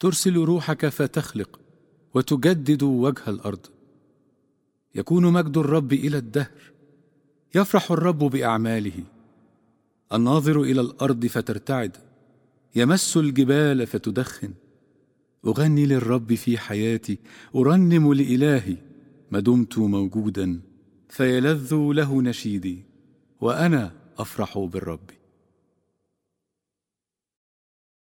ترسل روحك فتخلق وتجدد وجه الأرض. يكون مجد الرب إلى الدهر. يفرح الرب بأعماله. الناظر إلى الأرض فترتعد. يمس الجبال فتدخن. أغني للرب في حياتي. أرنم لإلهي. ما دمت موجودا فيلذ له نشيدي. وأنا أفرح بالرب.